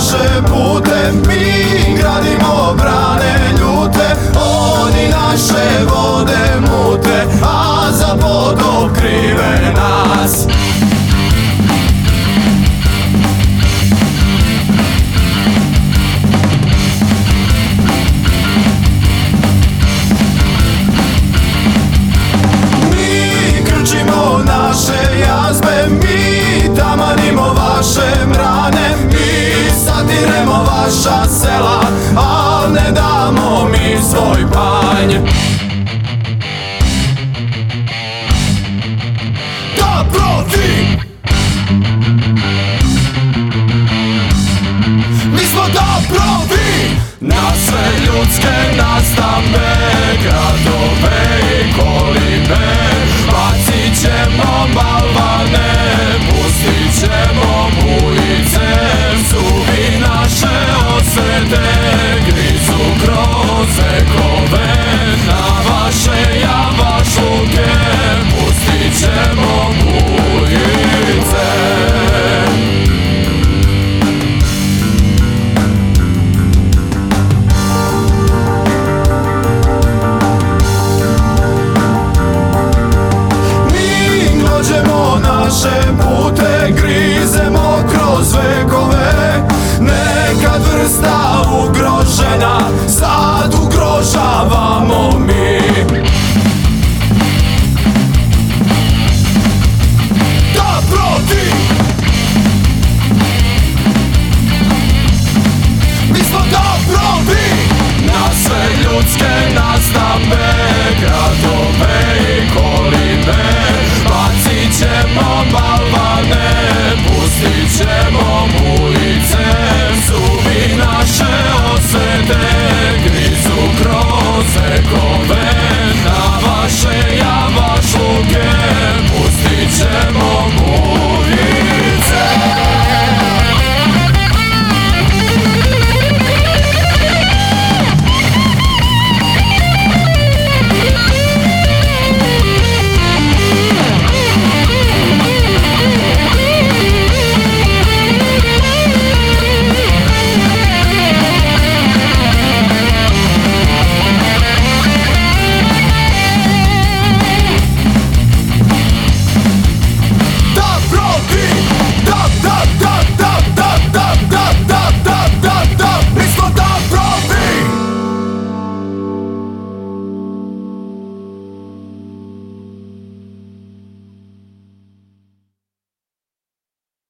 naše pute Mi gradimo brane ljute Oni naše vode mute A za vodom krive nas. Mi krčimo naše jazbe Mi tamo